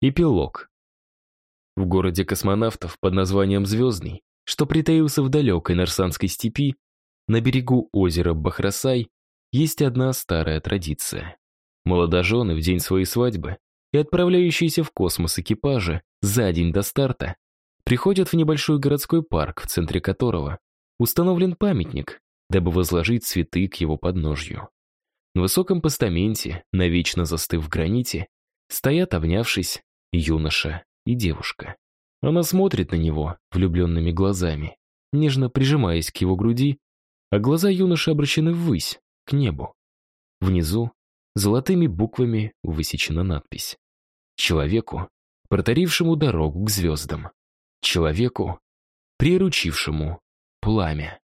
Эпилог. В городе космонавтов под названием Звездный, что притаился в далекой Нарсанской степи, на берегу озера Бахрасай, есть одна старая традиция. Молодожены в день своей свадьбы и отправляющиеся в космос экипажи за день до старта приходят в небольшой городской парк, в центре которого установлен памятник, дабы возложить цветы к его подножью. На высоком постаменте, навечно застыв в граните, стоят, обнявшись, юноша и девушка. Она смотрит на него влюбленными глазами, нежно прижимаясь к его груди, а глаза юноши обращены ввысь, к небу. Внизу золотыми буквами высечена надпись. Человеку, протарившему дорогу к звездам. Человеку, приручившему пламя.